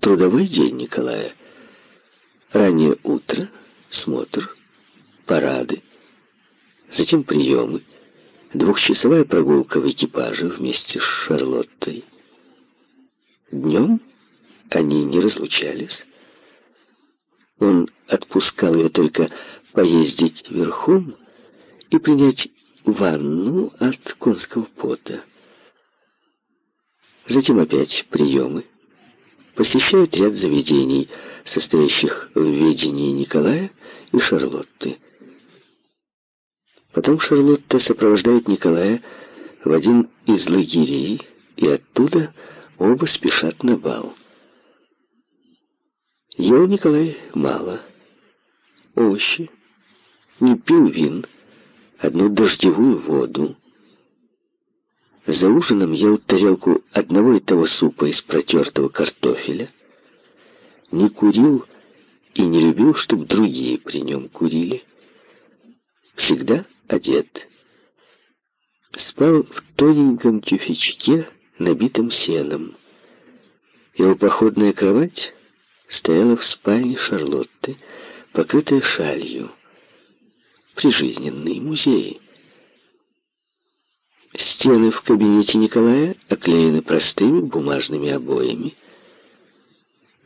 трудовой день Николая. Раннее утро, смотр, парады, затем приемы, двухчасовая прогулка в экипаже вместе с Шарлоттой. Днем они не разлучались. Он отпускал ее только поездить верхом и принять ванну от конского пота. Затем опять приемы. Посещают ряд заведений, состоящих в ведении Николая и Шарлотты. Потом Шарлотта сопровождает Николая в один из лагерей, и оттуда оба спешат на бал. Ел Николай мало. Овощи. Не пил вин. Одну дождевую воду. За ужином ел тарелку одного и того супа из протертого картофеля. Не курил и не любил, чтобы другие при нем курили. Всегда одет. Спал в тоненьком тюфячке, набитом сеном. Его походная кровать стояла в спальне Шарлотты, покрытая шалью. Прижизненный музей. Стены в кабинете Николая оклеены простыми бумажными обоями.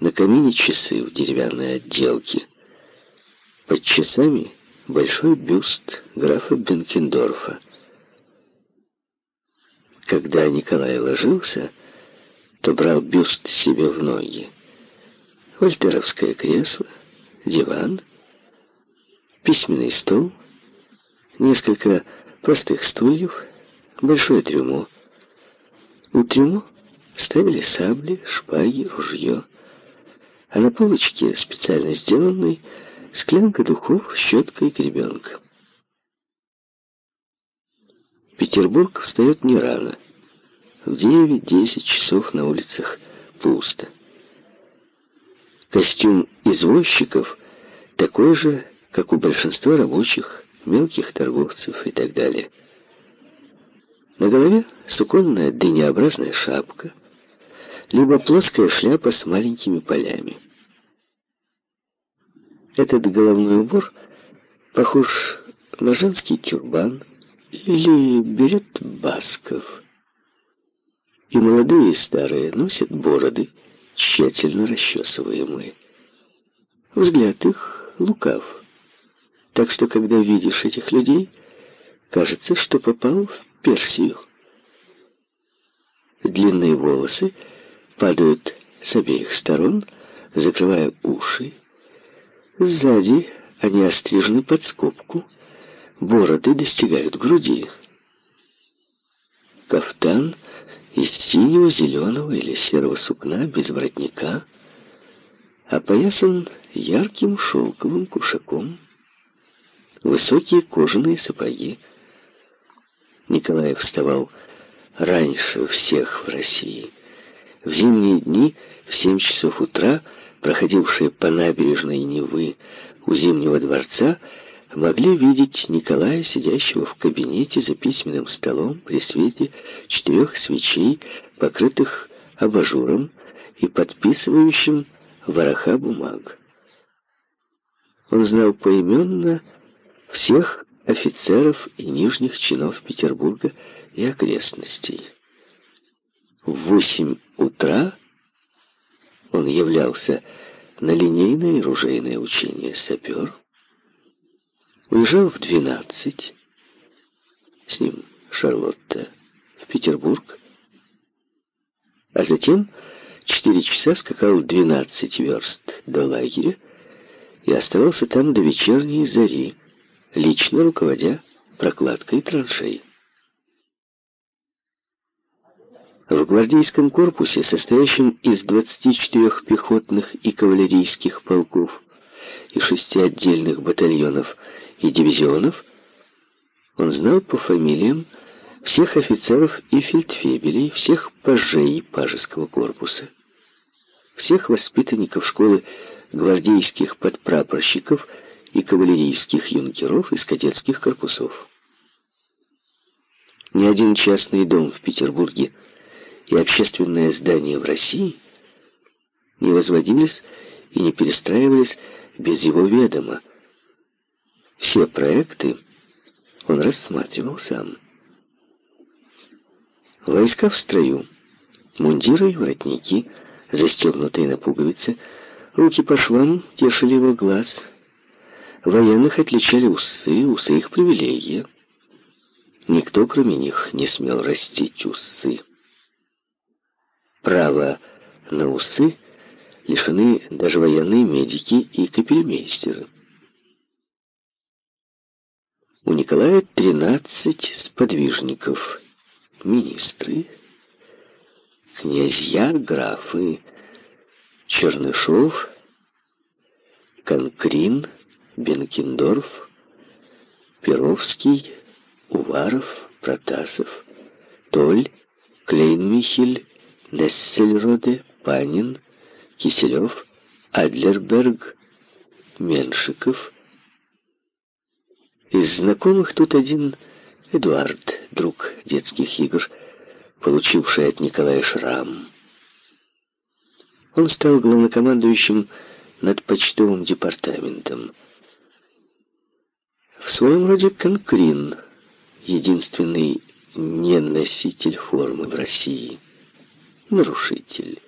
На камине часы в деревянной отделке. Под часами большой бюст графа Бенкендорфа. Когда Николай ложился, то брал бюст себе в ноги вольтеровское кресло, диван, письменный стол, несколько простых стульев, большое трюмо. У трюмо ставили сабли, шпаги, ружье, а на полочке, специально сделанной, склянка духов, щетка и гребенка. Петербург встает не рано. В девять-десять часов на улицах пусто. Костюм извозчиков такой же, как у большинства рабочих, мелких торговцев и так далее. На голове суконная дынеобразная шапка, либо плоская шляпа с маленькими полями. Этот головной убор похож на женский тюрбан или берет басков. И молодые и старые носят бороды, тщательно расчесываемые. Взгляд их лукав. Так что, когда видишь этих людей, кажется, что попал в Персию. Длинные волосы падают с обеих сторон, закрывая уши. Сзади они острижены под скобку, бороды достигают груди. Кафтан из синего, зеленого или серого сукна без воротника, опоясан ярким шелковым кушаком, высокие кожаные сапоги. Николаев вставал раньше всех в России. В зимние дни в семь часов утра, проходившие по набережной Невы у Зимнего дворца, могли видеть Николая, сидящего в кабинете за письменным столом при свете четырех свечей, покрытых абажуром и подписывающим вороха бумаг. Он знал поименно всех офицеров и нижних чинов Петербурга и окрестностей. В восемь утра он являлся на линейное и ружейное учение сапер, Уезжал в двенадцать. С ним Шарлотта в Петербург. А затем четыре часа скакал двенадцать верст до лагеря и оставался там до вечерней зари, лично руководя прокладкой траншей. В гвардейском корпусе, состоящем из 24 пехотных и кавалерийских полков и шести отдельных батальонов и дивизионов, он знал по фамилиям всех офицеров и фельдфебелей, всех пажей пажеского корпуса, всех воспитанников школы гвардейских подпрапорщиков и кавалерийских юнкеров из кадетских корпусов. Ни один частный дом в Петербурге и общественное здание в России не возводились и не перестраивались без его ведома. Все проекты он рассматривал сам. Войска в строю, мундиры и воротники, застегнутые на пуговицы, руки по швам тешили его глаз. Военных отличали усы, усы их привилегия. Никто, кроме них, не смел растить усы. Право на усы лишены даже военные медики и капельмейстеры. У Николая тринадцать сподвижников, министры, князья, графы, Чернышов, Конкрин, Бенкендорф, Перовский, Уваров, Протасов, Толь, Клейнмихель, Нессельроде, Панин, Киселев, Адлерберг, Меншиков. Из знакомых тут один Эдуард, друг детских игр, получивший от Николая шрам. Он стал главнокомандующим над почтовым департаментом. В своем роде конкрин, единственный неноситель формы в России, нарушитель,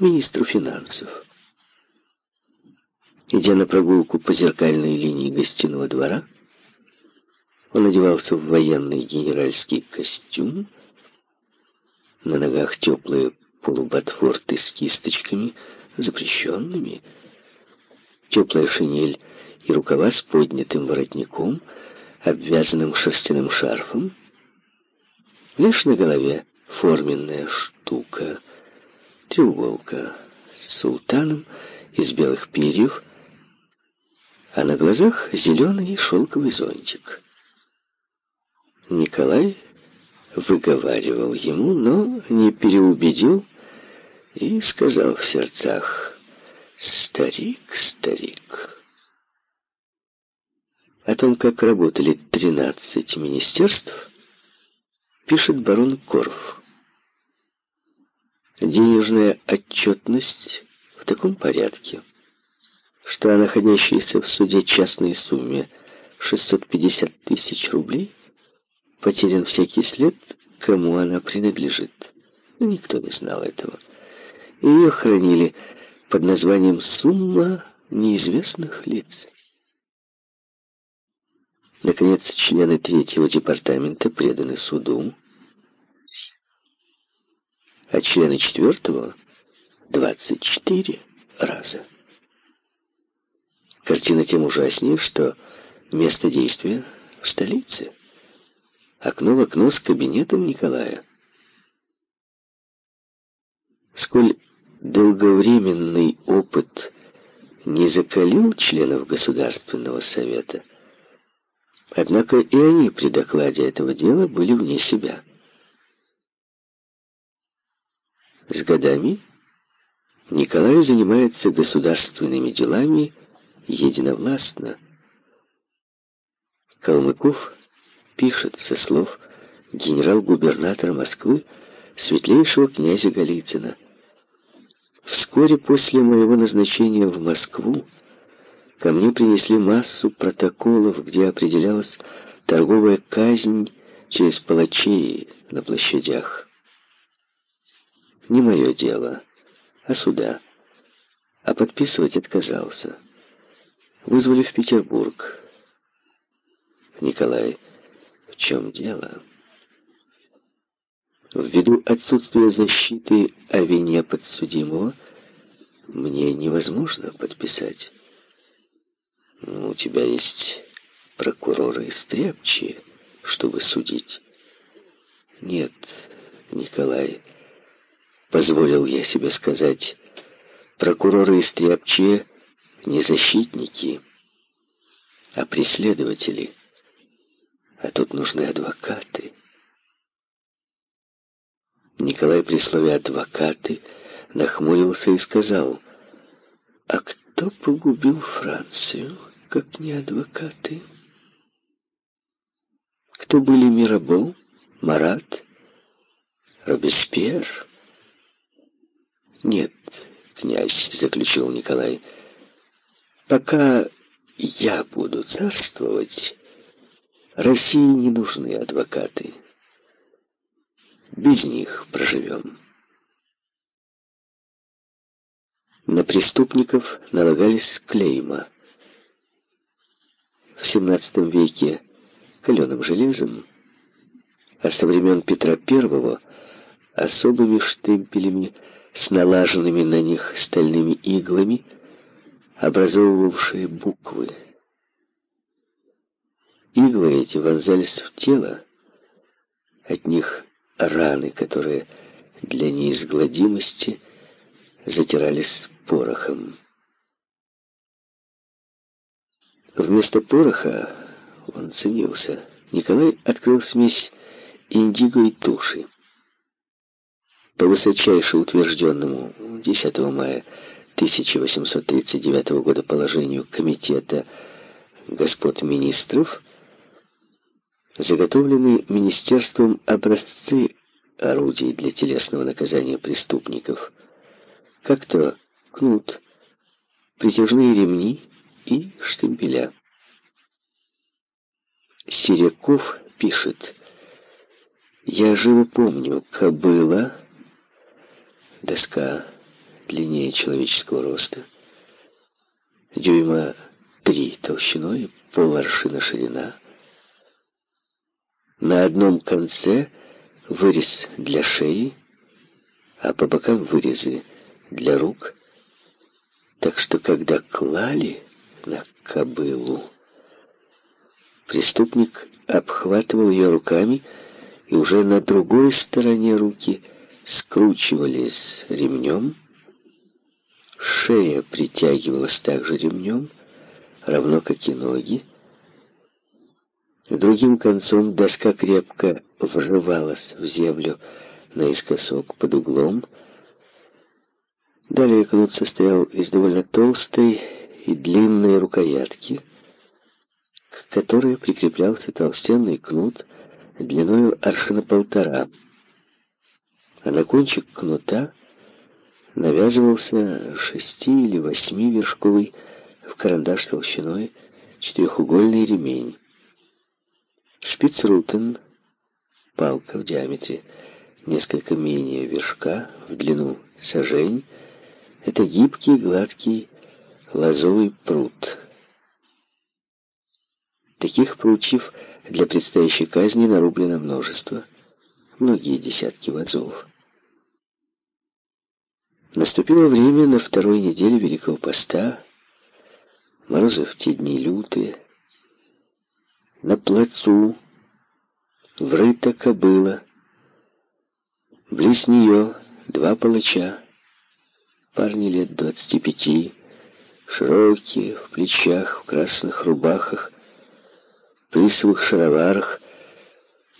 министр финансов. Идя на прогулку по зеркальной линии гостиного двора, он одевался в военный генеральский костюм, на ногах теплые полуботфорты с кисточками, запрещенными, теплая шинель и рукава с поднятым воротником, обвязанным шерстяным шарфом. Лишь на голове форменная штука, треуголка с султаном из белых перьев, а на глазах зеленый шелковый зонтик. Николай выговаривал ему, но не переубедил и сказал в сердцах «Старик, старик». О том, как работали тринадцать министерств, пишет барон Корф. Денежная отчетность в таком порядке, что о находящейся в суде частной сумме 650 тысяч рублей потерян всякий след, кому она принадлежит. Никто не знал этого. Ее хранили под названием «Сумма неизвестных лиц». Наконец, члены третьего департамента преданы суду, а члены четвертого — 24 раза. Картина тем ужаснее, что место действия в столице. Окно в окно с кабинетом Николая. Сколь долговременный опыт не закалил членов Государственного Совета, однако и они при докладе этого дела были вне себя. С годами Николай занимается государственными делами единовластно. Калмыков пишет со слов генерал-губернатора Москвы светлейшего князя Голицына. Вскоре после моего назначения в Москву ко мне принесли массу протоколов, где определялась торговая казнь через палачей на площадях. Не мое дело, а суда. А подписывать отказался. Вызвали в Петербург. Николай, в чем дело? Ввиду отсутствия защиты о вине подсудимого, мне невозможно подписать. У тебя есть прокуроры стряпчие, чтобы судить. Нет, Николай, позволил я себе сказать, прокуроры истряпчие не защитники, а преследователи. А тут нужны адвокаты. Николай при слове «адвокаты» нахмурился и сказал, «А кто погубил Францию, как не адвокаты? Кто были Мирабо, Марат, Робеспьер?» Нет, князь», — заключил Николай. «Пока я буду царствовать, России не нужны адвокаты. Без них проживем». На преступников налагались клейма. В XVII веке каленым железом, а со времен Петра I особыми штемпелями с налаженными на них стальными иглами, образовывавшие буквы. Иглы эти вонзались в тело, от них раны, которые для неизгладимости затирались порохом. Вместо пороха он ценился. Николай открыл смесь индиго и туши. По высочайше утвержденному 10 мая 1839 года положению Комитета господ министров, заготовлены Министерством образцы орудий для телесного наказания преступников, как то кнут, притяжные ремни и штемпеля. Серяков пишет, «Я живо помню, кобыла, доска длиннее человеческого роста, дюйма три толщиной, поларшина ширина. На одном конце вырез для шеи, а по бокам вырезы для рук, так что когда клали на кобылу, преступник обхватывал ее руками и уже на другой стороне руки скручивались ремнем, шея притягивалась также ремнем, равно как и ноги. Другим концом доска крепко вживалась в землю наискосок под углом. Далее кнут состоял из довольно толстой и длинной рукоятки, к которой прикреплялся толстенный кнут длиною аршина полтора, а на кончик кнута навязывался шести- или восьмивершковый в карандаш толщиной четырехугольный ремень. Шпицрутен, палка в диаметре несколько менее вершка, в длину сажень, это гибкий, гладкий лозовый пруд. Таких прутьев для предстоящей казни нарублено множество, многие десятки вазов. Наступило время на второй неделе Великого Поста, морозы в те дни лютые. На плацу врыта кобыла, близ нее два палача, парни лет двадцати пяти, широкие, в плечах, в красных рубахах, плисовых шароварах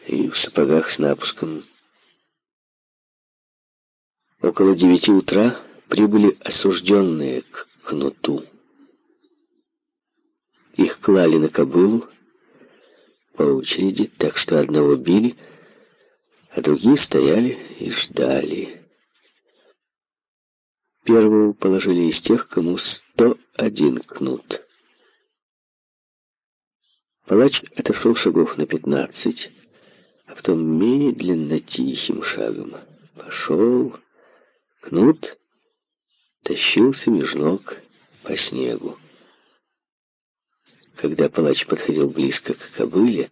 и в сапогах с напуском. Около девяти утра прибыли осужденные к кнуту. Их клали на кобылу по очереди, так что одного били, а другие стояли и ждали. Первого положили из тех, кому сто один кнут. Палач отошел шагов на пятнадцать, а потом медленно, тихим шагом пошел Кнут тащился меж ног по снегу. Когда палач подходил близко к кобыле,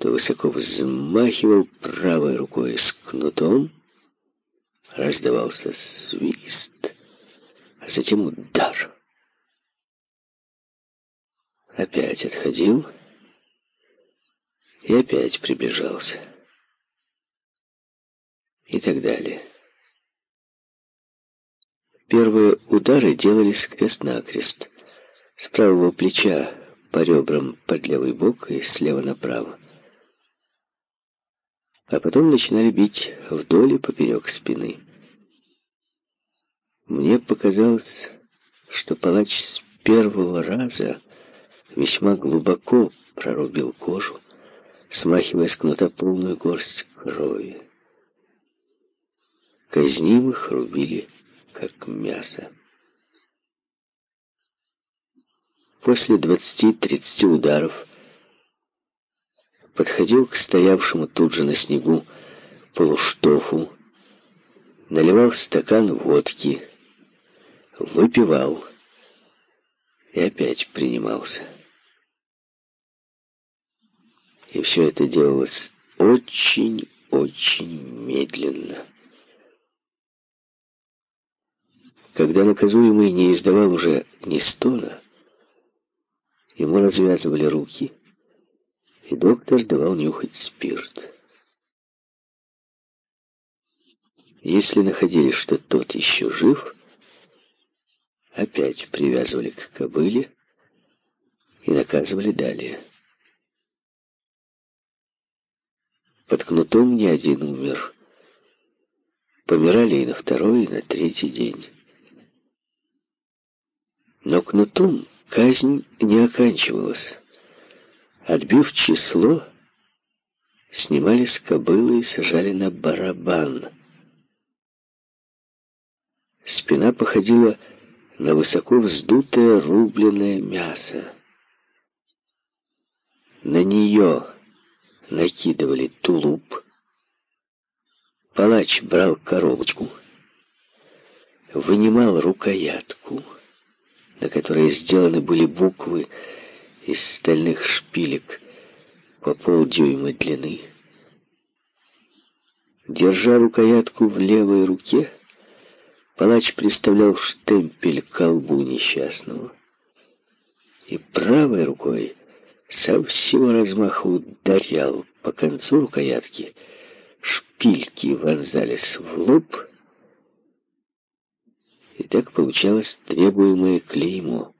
то высоко взмахивал правой рукой с кнутом, раздавался свист, а затем удар. Опять отходил и опять приближался. И так далее. Первые удары делались крест-накрест. С правого плеча по ребрам под левый бок и слева направо. А потом начинали бить вдоль и поперек спины. Мне показалось, что палач с первого раза весьма глубоко прорубил кожу, смахивая с кнута полную горсть крови. Казнимых рубили как мясо. После двадцати-тридцати ударов подходил к стоявшему тут же на снегу полуштофу, наливал стакан водки, выпивал и опять принимался. И все это делалось очень-очень медленно. Когда наказуемый не издавал уже ни стона, ему развязывали руки, и доктор давал нюхать спирт. Если находили, что тот еще жив, опять привязывали к кобыле и наказывали далее. Под кнутом не один умер. Помирали и на второй, и на третий день. Но кнутом казнь не оканчивалась. Отбив число, снимали с кобылы и сажали на барабан. Спина походила на высоко вздутое рубленое мясо. На нее накидывали тулуп. Палач брал коробочку, вынимал рукоятку, на которой сделаны были буквы из стальных шпилек по полдюйма длины. Держа рукоятку в левой руке, палач приставлял штемпель колбу несчастного и правой рукой со всего размаха ударял по концу рукоятки, шпильки вонзались в лоб, и так получалось требуемое клеймо.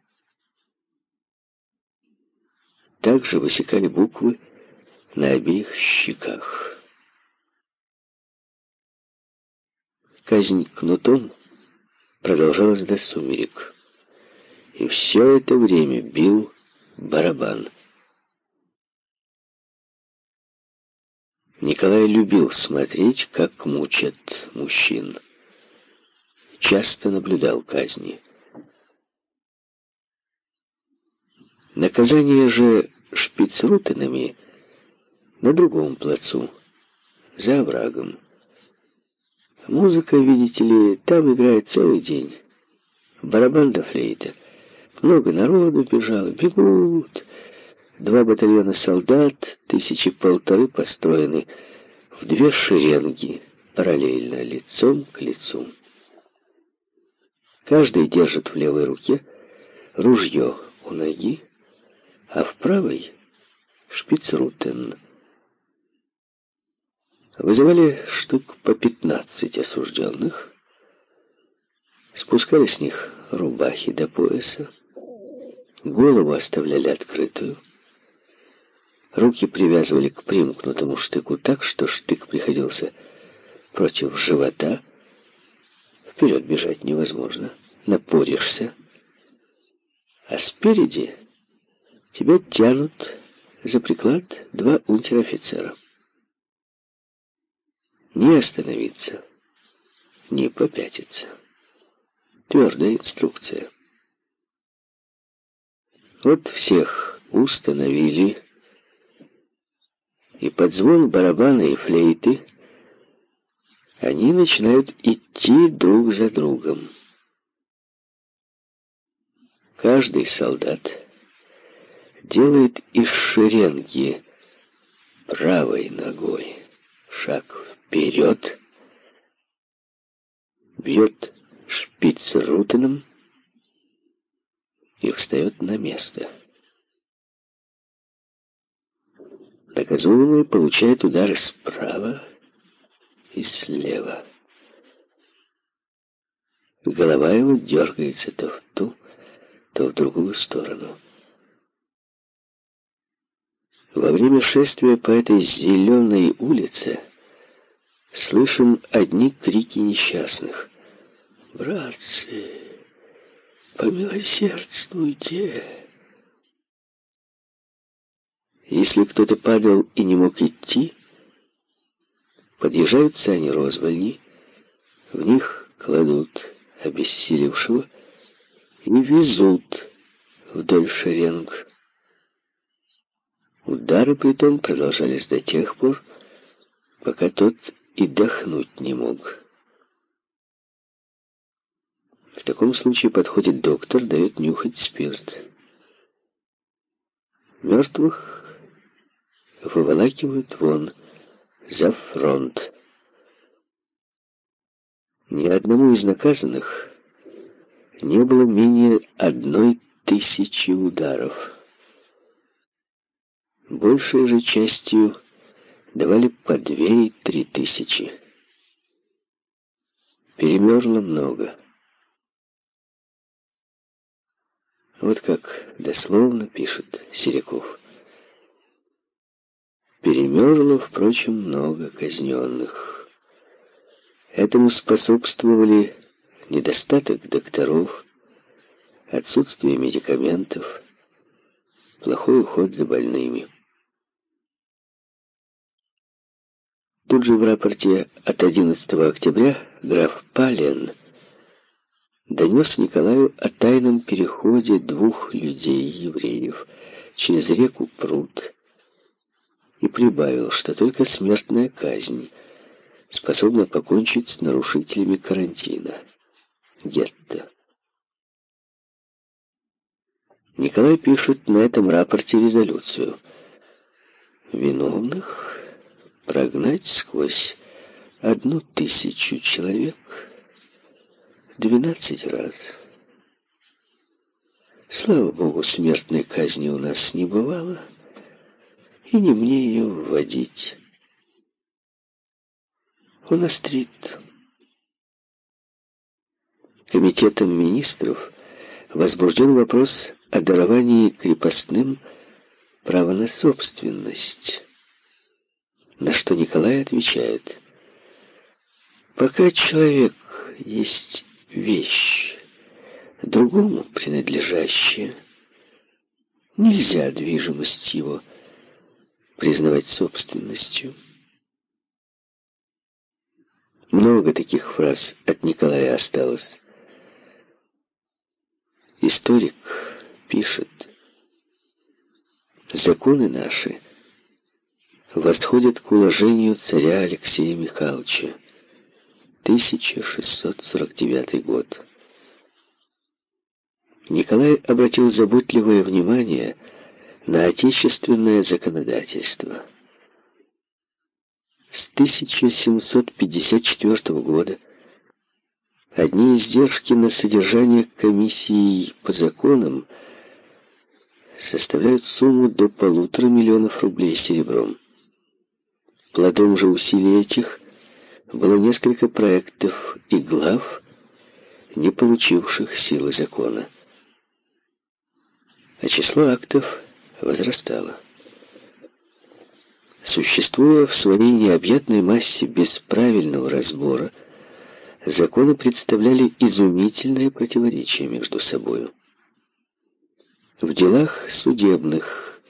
Также высекали буквы на обеих щеках. Казнь кнутом продолжалась до сумерек, и все это время бил барабан. Николай любил смотреть, как мучат мужчин. Часто наблюдал казни. Наказание же шпицрутенами на другом плацу, за оврагом. Музыка, видите ли, там играет целый день. Барабан да флейта. Много народу бежало, бегут. Два батальона солдат, тысячи полторы построены в две шеренги, параллельно, лицом к лицу. Каждый держит в левой руке ружье у ноги, а в правой — шпицрутен. Вызывали штук по пятнадцать осужденных, спускали с них рубахи до пояса, голову оставляли открытую, Руки привязывали к примкнутому штыку так, что штык приходился против живота. Вперед бежать невозможно, напоришься. А спереди тебя тянут за приклад два унтер-офицера. Не остановиться, не попятиться. Твердая инструкция. Вот всех установили и под звон барабана и флейты они начинают идти друг за другом. Каждый солдат делает из шеренги правой ногой шаг вперед, бьет шпицрутеном и встает на место. Наказуемый получает удары справа и слева. Голова его дергается то в ту, то в другую сторону. Во время шествия по этой зеленой улице слышим одни крики несчастных. «Братцы, помилосердствуйте!» Если кто-то падал и не мог идти, подъезжают сани розвальни, в них кладут обессилевшего, и везут вдоль шеренг. Удары притом продолжались до тех пор, пока тот и дохнуть не мог. В таком случае подходит доктор, дает нюхать спирт. Мертвых выволакивают вон, за фронт. Ни одному из наказанных не было менее одной тысячи ударов. Большей же частью давали по две и три тысячи. Перемерло много. Вот как дословно пишет Серяков. Перемерло, впрочем, много казненных. Этому способствовали недостаток докторов, отсутствие медикаментов, плохой уход за больными. Тут же в рапорте от 11 октября граф Пален донес Николаю о тайном переходе двух людей-евреев через реку Пруд и прибавил, что только смертная казнь способна покончить с нарушителями карантина. Гетто. Николай пишет на этом рапорте резолюцию. Виновных прогнать сквозь одну тысячу человек двенадцать раз. Слава Богу, смертной казни у нас не бывало и не мне ее вводить. Он острит. Комитетом министров возбужден вопрос о даровании крепостным права на собственность, на что Николай отвечает, пока человек есть вещь, другому принадлежащая, нельзя движимость его признавать собственностью. Много таких фраз от Николая осталось. Историк пишет, законы наши восходят к уложению царя Алексея Михайловича, 1649 год. Николай обратил заботливое внимание на отечественное законодательство. С 1754 года одни издержки на содержание комиссии по законам составляют сумму до полутора миллионов рублей серебром. Плодом же усилий этих было несколько проектов и глав, не получивших силы закона. А число актов возрастала. Существуя в своей необъятной массе без правильного разбора, законы представляли изумительное противоречие между собою. В делах судебных,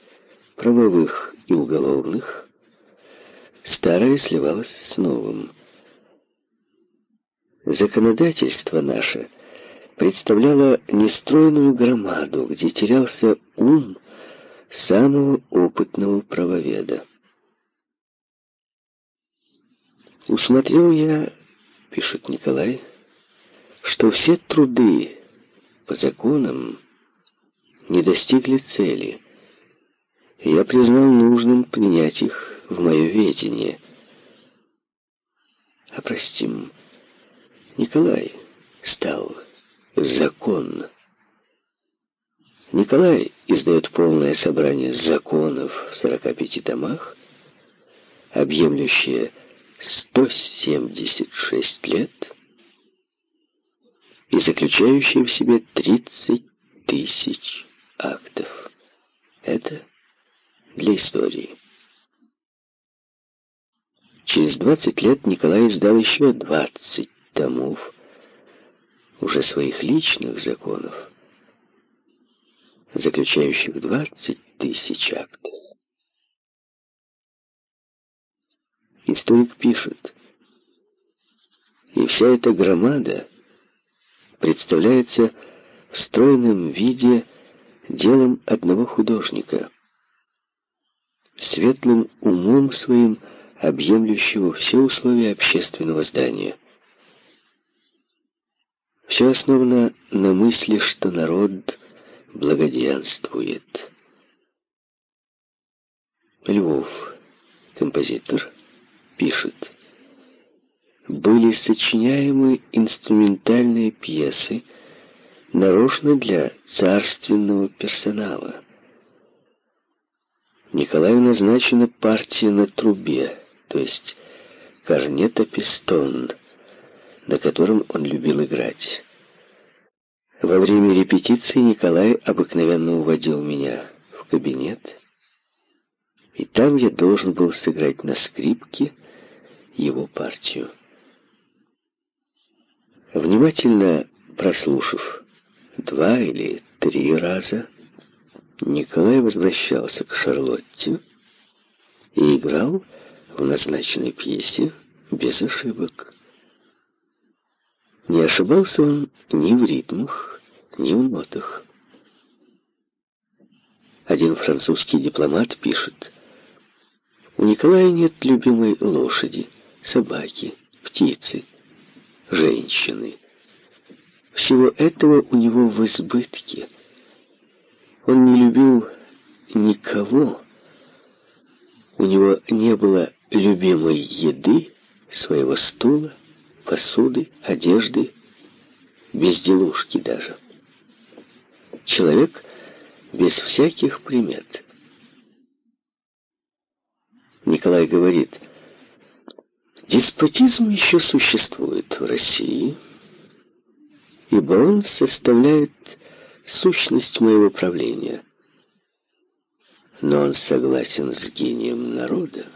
правовых и уголовных старое сливалось с новым. Законодательство наше представляло нестройную громаду, где терялся ум самого опытного правоведа. Усмотрел я, пишет Николай, что все труды по законам не достигли цели, я признал нужным принять их в мое ведение. А простим, Николай стал законно. Николай издает полное собрание законов в 45 томах, объемлющее 176 лет и заключающее в себе 30 тысяч актов. Это для истории. Через 20 лет Николай издал еще 20 томов уже своих личных законов заключающих 20 тысяч актов. Историк пишет, и вся эта громада представляется в стройном виде делом одного художника, светлым умом своим, объемлющего все условия общественного здания. Все основано на мысли, что народ благоденствует. Львов, композитор, пишет. Были сочиняемы инструментальные пьесы нарочно для царственного персонала. Николаю назначена партия на трубе, то есть корнета-пистон, на котором он любил играть. Во время репетиции Николай обыкновенно уводил меня в кабинет, и там я должен был сыграть на скрипке его партию. Внимательно прослушав два или три раза, Николай возвращался к Шарлотте и играл в назначенной пьесе без ошибок. Не ошибался он ни в ритмах, ни в нотах. Один французский дипломат пишет, «У Николая нет любимой лошади, собаки, птицы, женщины. Всего этого у него в избытке. Он не любил никого. У него не было любимой еды, своего стула, посуды, одежды, безделушки даже. Человек без всяких примет. Николай говорит, деспотизм еще существует в России, ибо он составляет сущность моего правления. Но он согласен с гением народа,